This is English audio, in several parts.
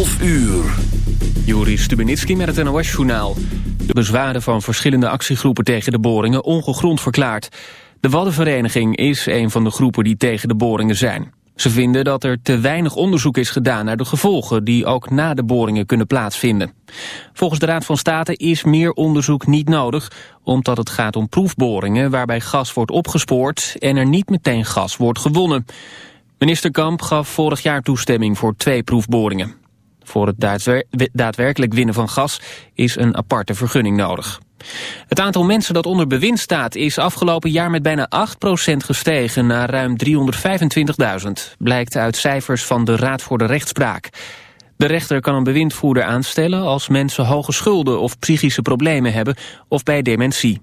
12 uur. Juri Stubenitski met het NOS-journaal. De bezwaren van verschillende actiegroepen tegen de boringen ongegrond verklaard. De Waddenvereniging is een van de groepen die tegen de boringen zijn. Ze vinden dat er te weinig onderzoek is gedaan naar de gevolgen die ook na de boringen kunnen plaatsvinden. Volgens de Raad van State is meer onderzoek niet nodig, omdat het gaat om proefboringen waarbij gas wordt opgespoord en er niet meteen gas wordt gewonnen. Minister Kamp gaf vorig jaar toestemming voor twee proefboringen. Voor het daadwerkelijk winnen van gas is een aparte vergunning nodig. Het aantal mensen dat onder bewind staat is afgelopen jaar met bijna 8% gestegen naar ruim 325.000, blijkt uit cijfers van de Raad voor de Rechtspraak. De rechter kan een bewindvoerder aanstellen als mensen hoge schulden of psychische problemen hebben of bij dementie.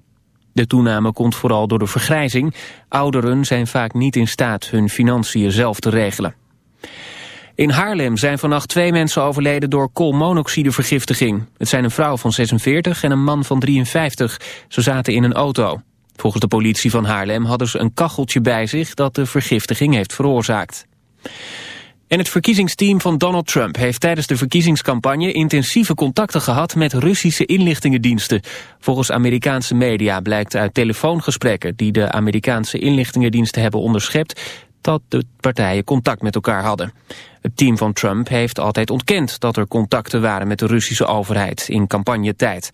De toename komt vooral door de vergrijzing. Ouderen zijn vaak niet in staat hun financiën zelf te regelen. In Haarlem zijn vannacht twee mensen overleden door koolmonoxidevergiftiging. Het zijn een vrouw van 46 en een man van 53. Ze zaten in een auto. Volgens de politie van Haarlem hadden ze een kacheltje bij zich dat de vergiftiging heeft veroorzaakt. En het verkiezingsteam van Donald Trump heeft tijdens de verkiezingscampagne intensieve contacten gehad met Russische inlichtingendiensten. Volgens Amerikaanse media blijkt uit telefoongesprekken die de Amerikaanse inlichtingendiensten hebben onderschept dat de partijen contact met elkaar hadden. Het team van Trump heeft altijd ontkend dat er contacten waren met de Russische overheid in campagnetijd.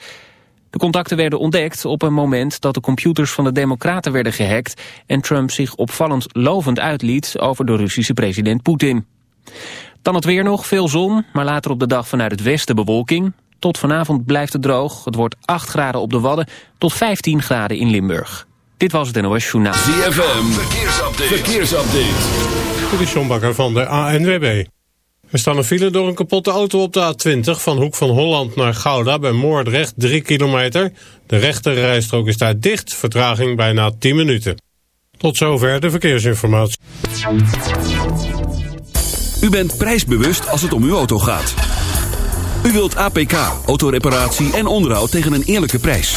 De contacten werden ontdekt op een moment dat de computers van de democraten werden gehackt en Trump zich opvallend lovend uitliet over de Russische president Poetin. Dan het weer nog, veel zon, maar later op de dag vanuit het westen bewolking. Tot vanavond blijft het droog. Het wordt 8 graden op de Wadden tot 15 graden in Limburg. Dit was het NOS Journaal. ZFM, verkeersupdate. verkeersupdate. Dit is Bakker van de ANWB. Er staan een file door een kapotte auto op de A20 van Hoek van Holland naar Gouda bij Moordrecht 3 kilometer. De rechte rijstrook is daar dicht, vertraging bijna 10 minuten. Tot zover de verkeersinformatie. U bent prijsbewust als het om uw auto gaat. U wilt APK, autoreparatie en onderhoud tegen een eerlijke prijs.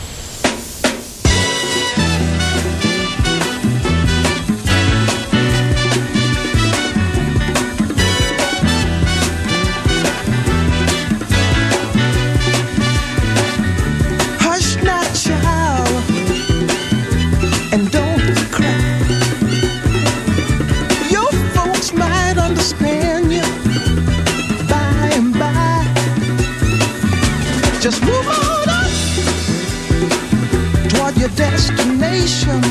deixa-me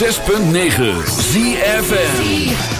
106.9 ZFN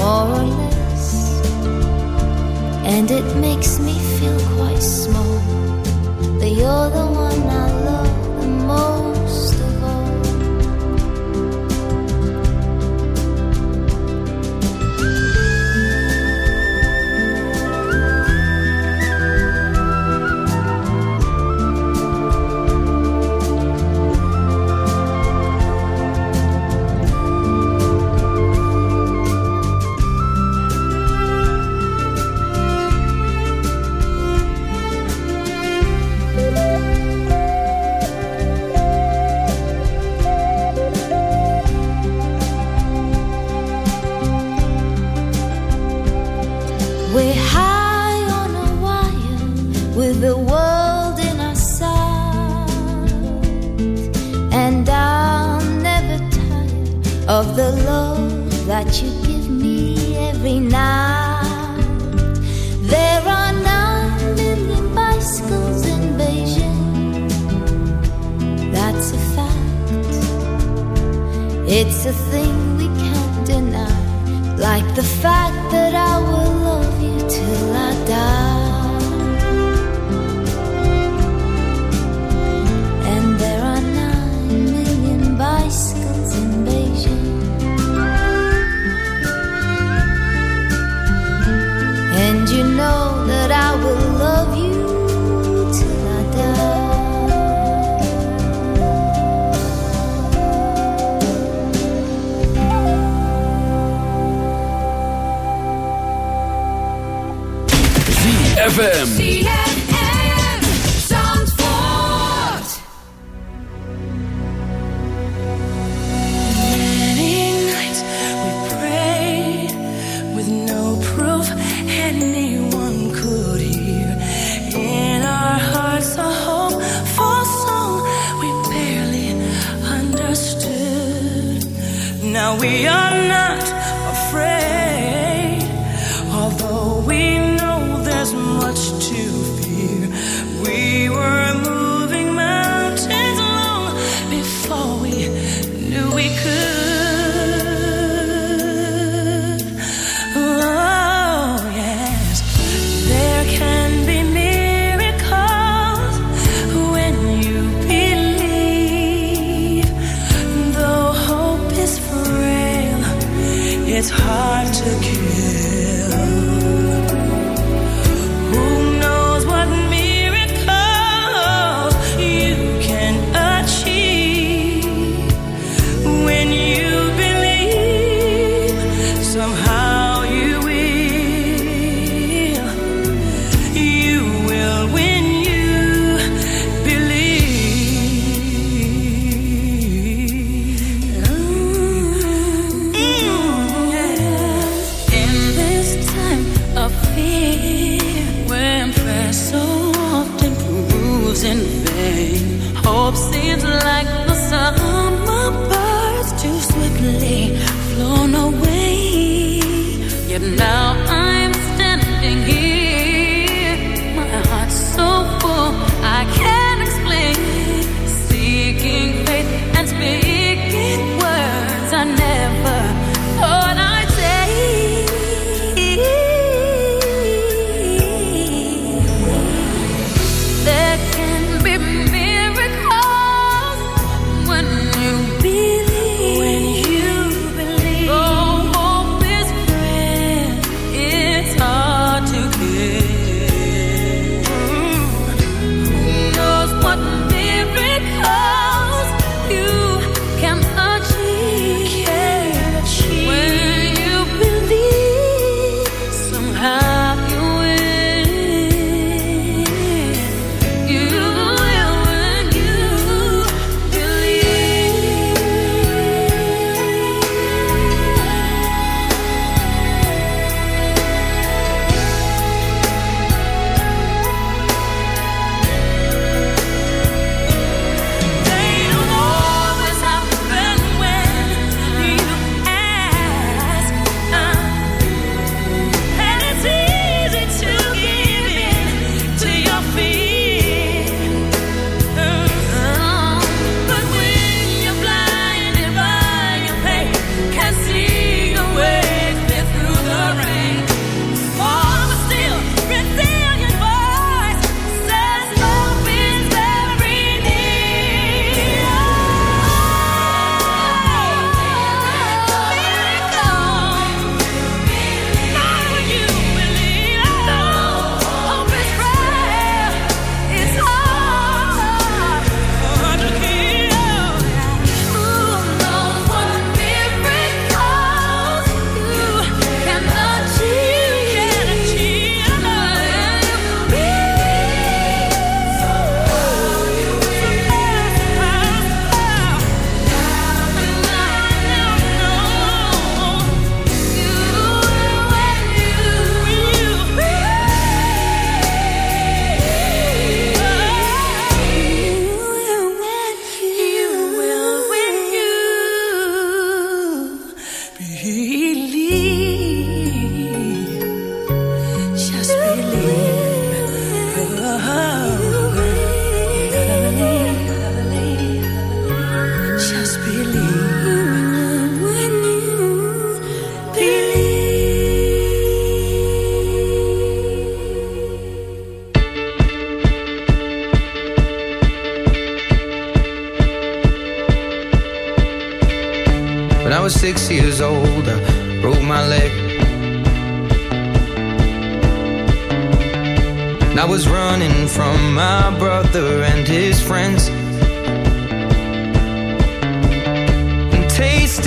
more or less, and it makes me feel quite small. But you're the one.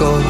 go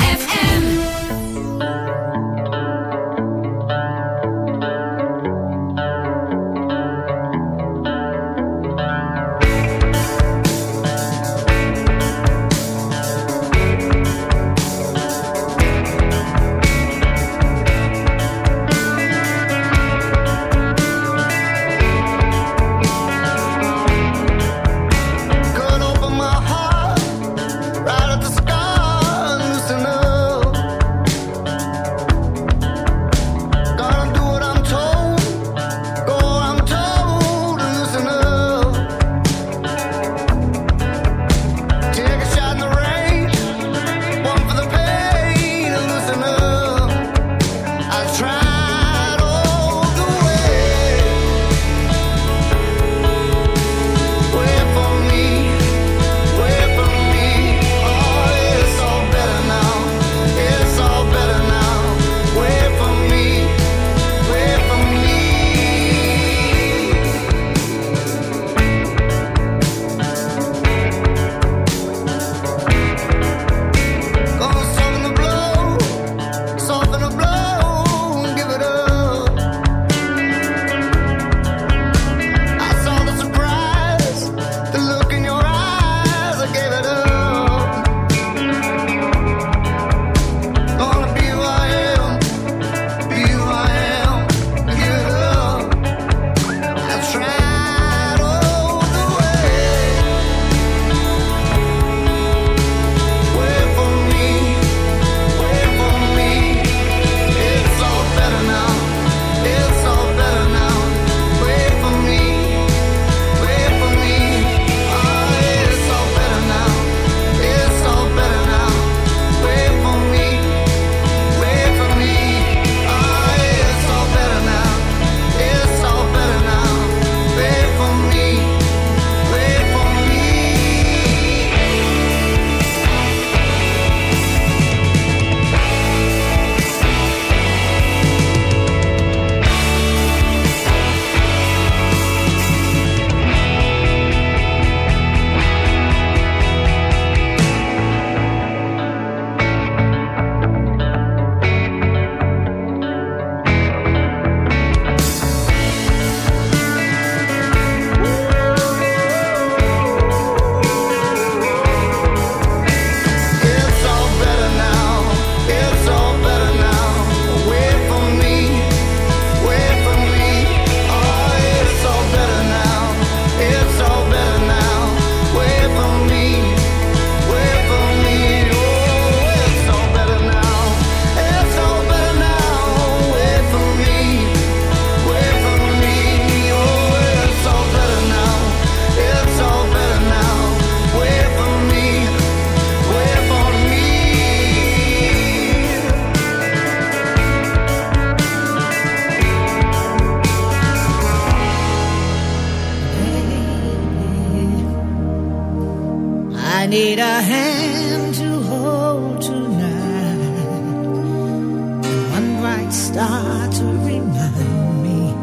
start to remind me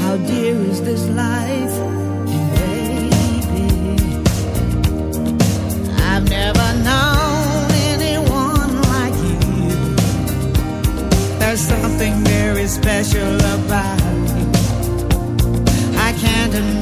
how dear is this life, baby. I've never known anyone like you. There's something very special about you. I can't imagine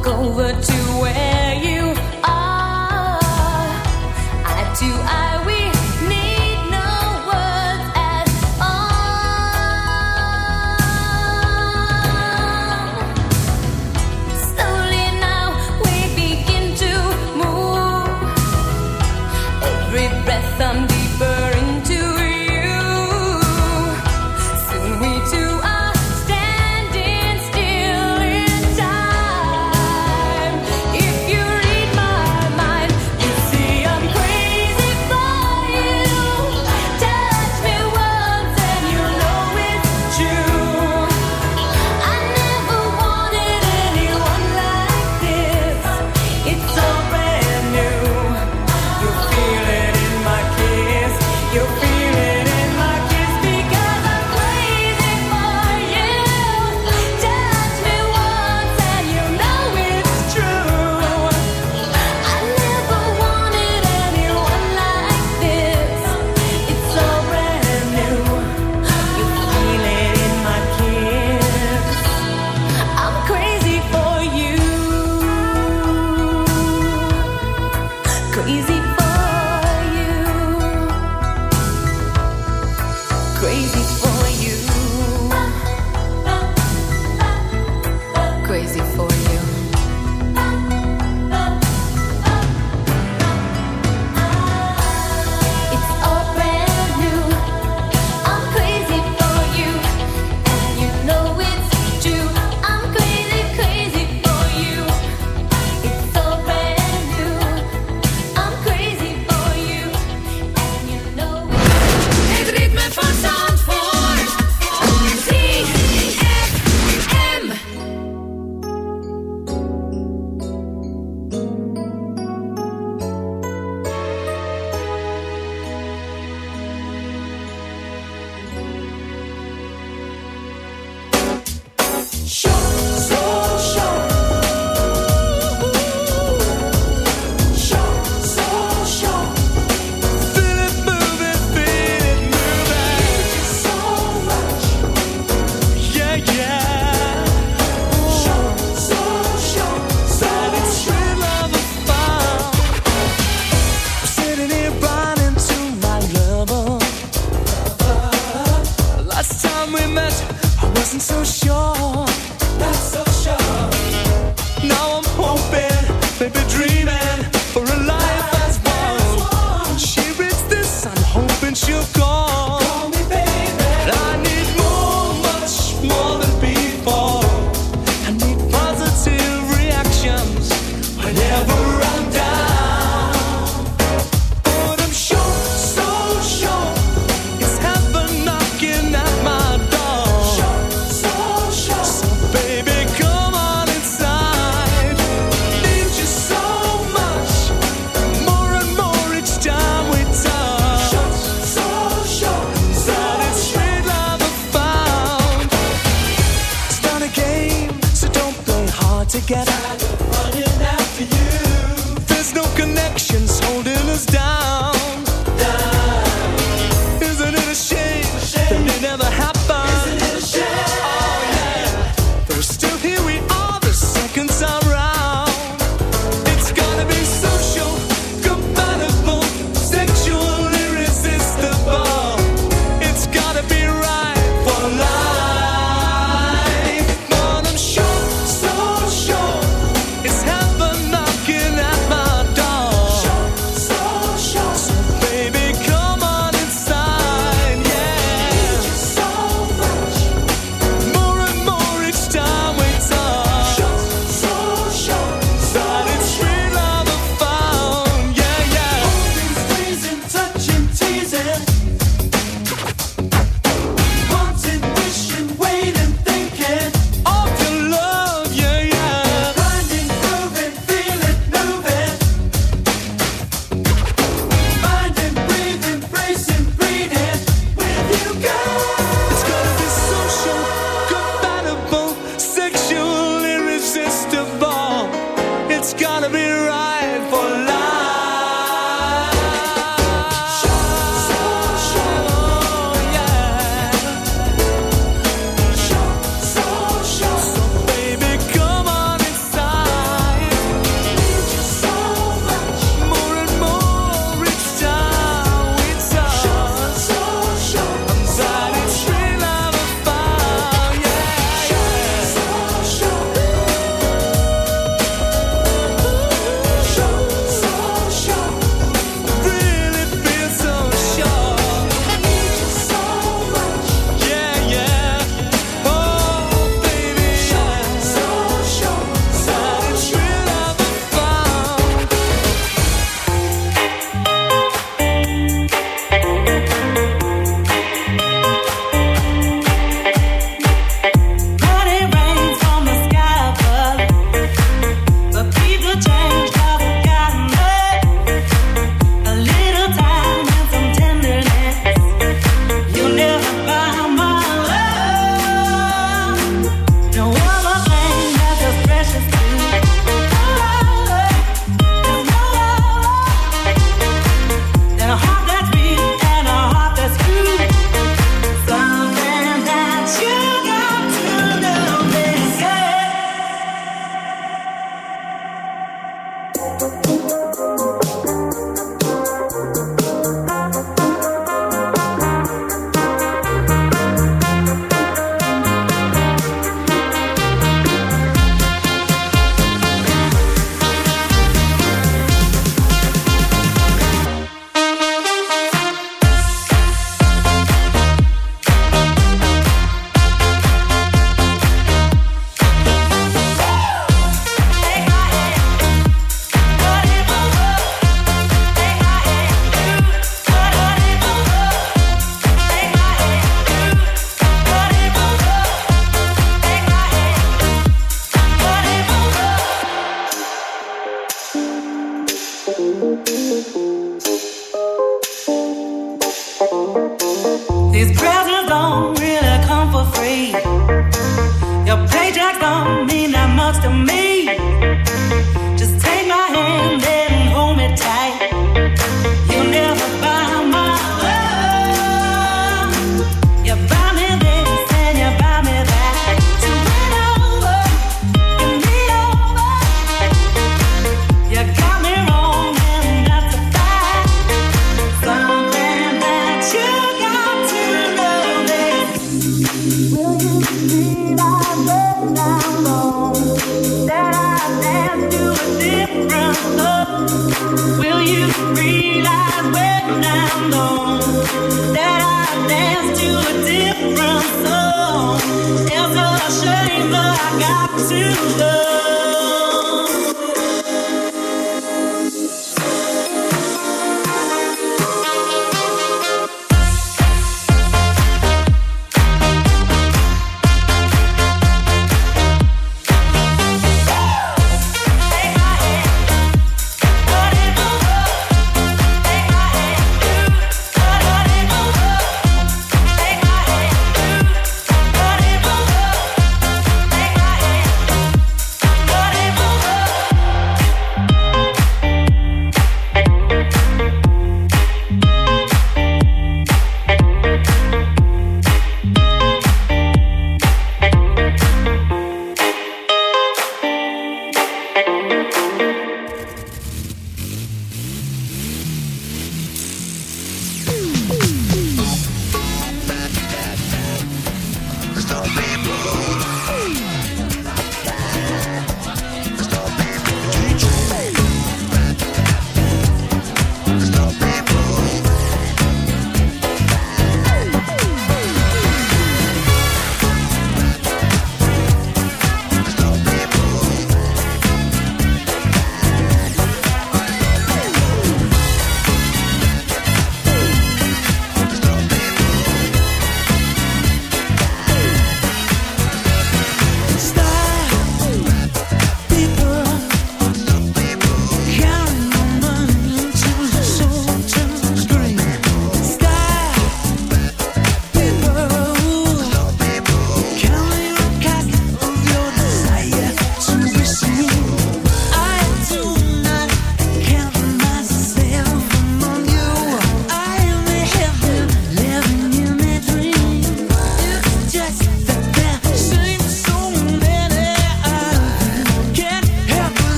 walk over to where